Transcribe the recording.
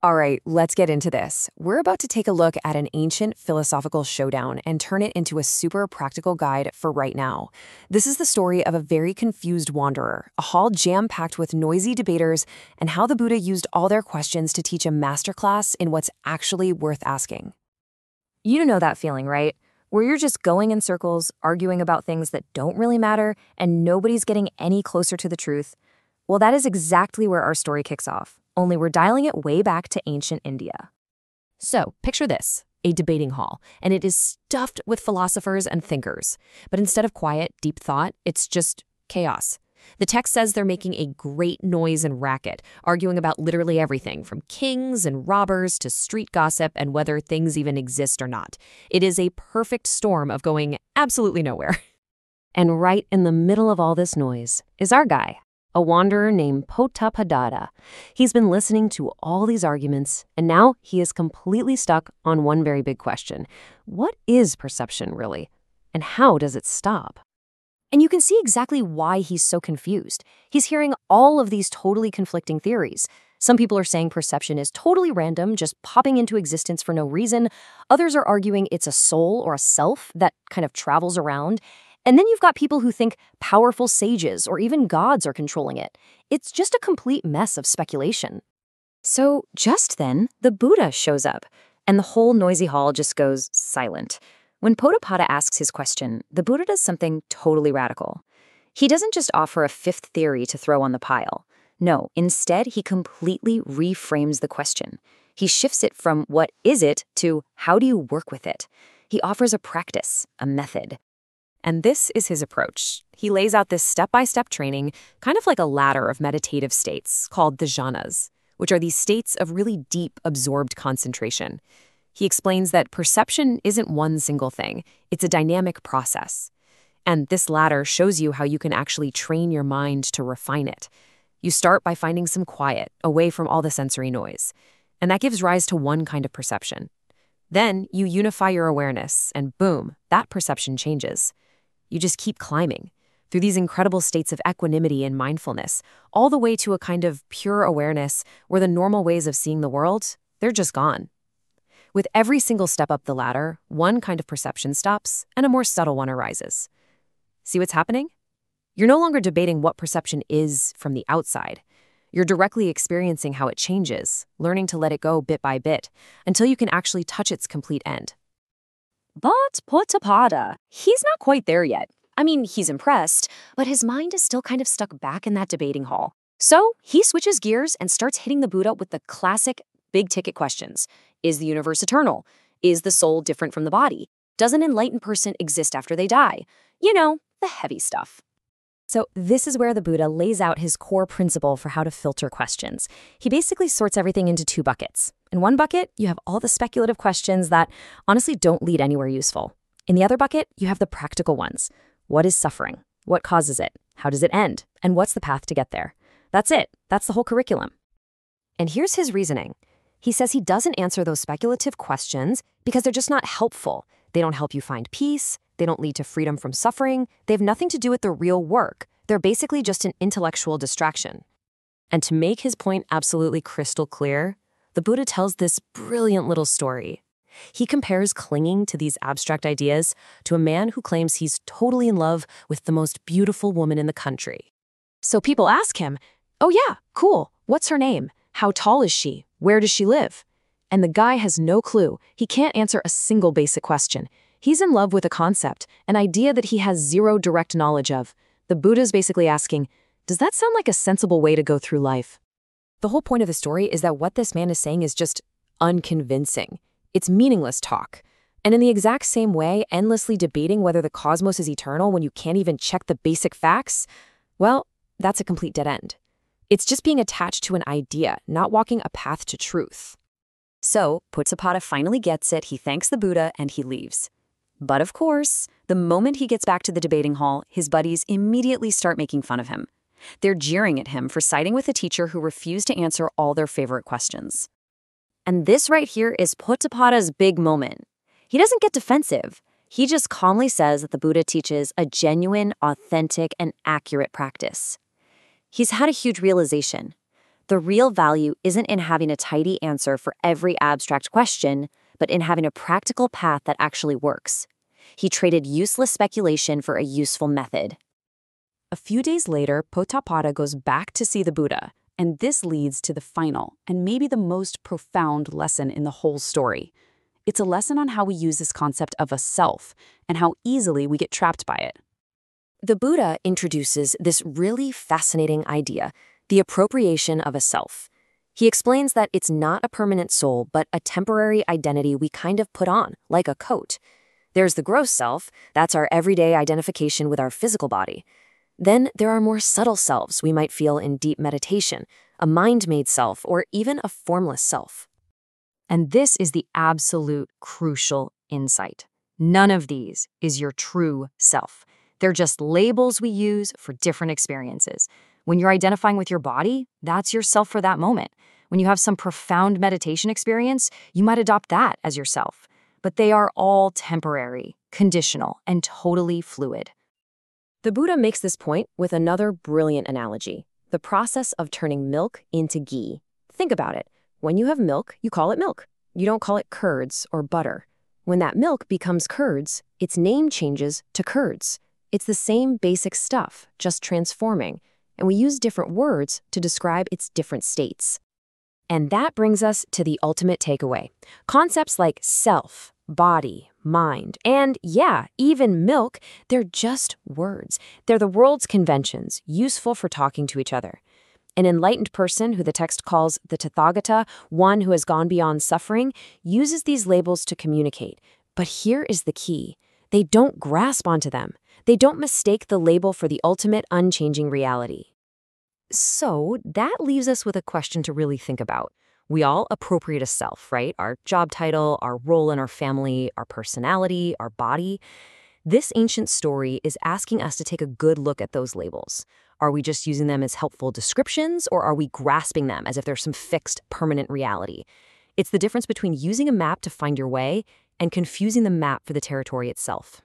All right, let's get into this. We're about to take a look at an ancient philosophical showdown and turn it into a super practical guide for right now. This is the story of a very confused wanderer, a hall jam packed with noisy debaters, and how the Buddha used all their questions to teach a masterclass in what's actually worth asking. You know that feeling, right? Where you're just going in circles, arguing about things that don't really matter, and nobody's getting any closer to the truth. Well, that is exactly where our story kicks off only we're dialing it way back to ancient India. So, picture this a debating hall, and it is stuffed with philosophers and thinkers. But instead of quiet, deep thought, it's just chaos. The text says they're making a great noise and racket, arguing about literally everything from kings and robbers to street gossip and whether things even exist or not. It is a perfect storm of going absolutely nowhere. And right in the middle of all this noise is our guy, a wanderer named Potapadada. He's been listening to all these arguments, and now he is completely stuck on one very big question What is perception, really? And how does it stop? And you can see exactly why he's so confused. He's hearing all of these totally conflicting theories. Some people are saying perception is totally random, just popping into existence for no reason. Others are arguing it's a soul or a self that kind of travels around. And then you've got people who think powerful sages or even gods are controlling it. It's just a complete mess of speculation. So just then, the Buddha shows up, and the whole noisy hall just goes silent. When Potapada asks his question, the Buddha does something totally radical. He doesn't just offer a fifth theory to throw on the pile. No, instead, he completely reframes the question. He shifts it from what is it to how do you work with it? He offers a practice, a method. And this is his approach. He lays out this step by step training, kind of like a ladder of meditative states called the jhanas, which are these states of really deep, absorbed concentration. He explains that perception isn't one single thing, it's a dynamic process. And this ladder shows you how you can actually train your mind to refine it. You start by finding some quiet, away from all the sensory noise. And that gives rise to one kind of perception. Then you unify your awareness, and boom, that perception changes. You just keep climbing through these incredible states of equanimity and mindfulness, all the way to a kind of pure awareness where the normal ways of seeing the world, they're just gone. With every single step up the ladder, one kind of perception stops and a more subtle one arises. See what's happening? You're no longer debating what perception is from the outside. You're directly experiencing how it changes, learning to let it go bit by bit, until you can actually touch its complete end. But Potapada, he's not quite there yet. I mean, he's impressed, but his mind is still kind of stuck back in that debating hall. So he switches gears and starts hitting the Buddha with the classic big ticket questions Is the universe eternal? Is the soul different from the body? Does an enlightened person exist after they die? You know, the heavy stuff. So, this is where the Buddha lays out his core principle for how to filter questions. He basically sorts everything into two buckets. In one bucket, you have all the speculative questions that honestly don't lead anywhere useful. In the other bucket, you have the practical ones. What is suffering? What causes it? How does it end? And what's the path to get there? That's it. That's the whole curriculum. And here's his reasoning. He says he doesn't answer those speculative questions because they're just not helpful. They don't help you find peace. They don't lead to freedom from suffering. They have nothing to do with the real work. They're basically just an intellectual distraction. And to make his point absolutely crystal clear, the Buddha tells this brilliant little story. He compares clinging to these abstract ideas to a man who claims he's totally in love with the most beautiful woman in the country. So people ask him, Oh, yeah, cool. What's her name? How tall is she? Where does she live? And the guy has no clue. He can't answer a single basic question. He's in love with a concept, an idea that he has zero direct knowledge of. The Buddha's basically asking, Does that sound like a sensible way to go through life? The whole point of the story is that what this man is saying is just unconvincing. It's meaningless talk. And in the exact same way, endlessly debating whether the cosmos is eternal when you can't even check the basic facts, well, that's a complete dead end. It's just being attached to an idea, not walking a path to truth. So, Potapada finally gets it, he thanks the Buddha, and he leaves. But of course, the moment he gets back to the debating hall, his buddies immediately start making fun of him. They're jeering at him for siding with a teacher who refused to answer all their favorite questions. And this right here is Potapada's big moment. He doesn't get defensive. He just calmly says that the Buddha teaches a genuine, authentic, and accurate practice. He's had a huge realization. The real value isn't in having a tidy answer for every abstract question, but in having a practical path that actually works. He traded useless speculation for a useful method. A few days later, Potapada goes back to see the Buddha, and this leads to the final and maybe the most profound lesson in the whole story. It's a lesson on how we use this concept of a self and how easily we get trapped by it. The Buddha introduces this really fascinating idea the appropriation of a self. He explains that it's not a permanent soul, but a temporary identity we kind of put on, like a coat. There's the gross self, that's our everyday identification with our physical body. Then there are more subtle selves we might feel in deep meditation, a mind made self, or even a formless self. And this is the absolute crucial insight. None of these is your true self. They're just labels we use for different experiences. When you're identifying with your body, that's yourself for that moment. When you have some profound meditation experience, you might adopt that as yourself. But they are all temporary, conditional, and totally fluid. The Buddha makes this point with another brilliant analogy the process of turning milk into ghee. Think about it. When you have milk, you call it milk. You don't call it curds or butter. When that milk becomes curds, its name changes to curds. It's the same basic stuff, just transforming and we use different words to describe its different states. And that brings us to the ultimate takeaway. Concepts like self, body, mind, and yeah, even milk, they're just words. They're the world's conventions, useful for talking to each other. An enlightened person, who the text calls the Tathagata, one who has gone beyond suffering, uses these labels to communicate. But here is the key they don't grasp onto them. They don't mistake the label for the ultimate unchanging reality. So that leaves us with a question to really think about. We all appropriate a self, right? Our job title, our role in our family, our personality, our body. This ancient story is asking us to take a good look at those labels. Are we just using them as helpful descriptions, or are we grasping them as if they're some fixed, permanent reality? It's the difference between using a map to find your way and confusing the map for the territory itself.